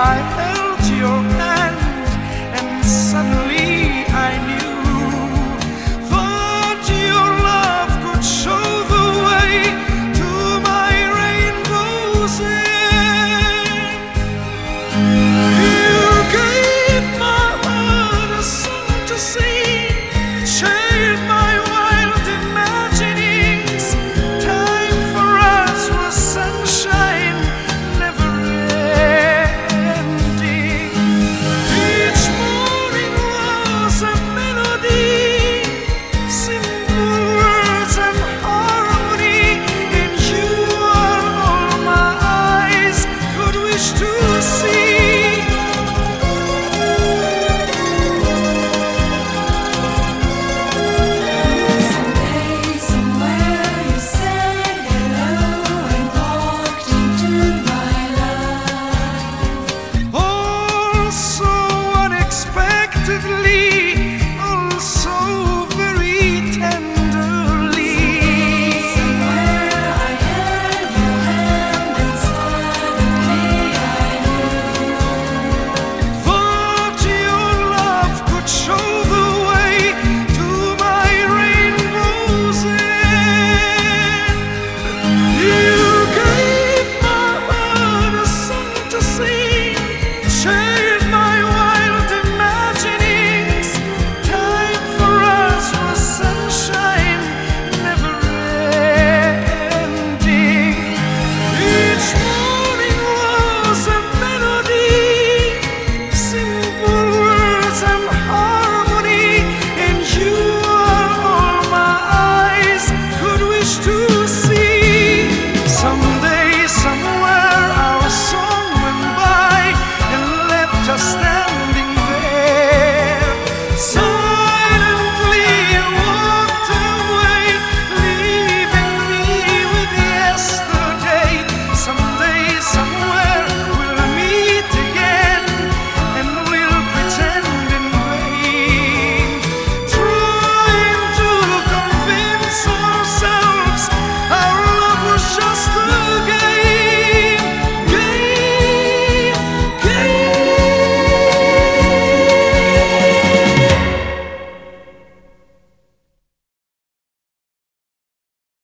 my change.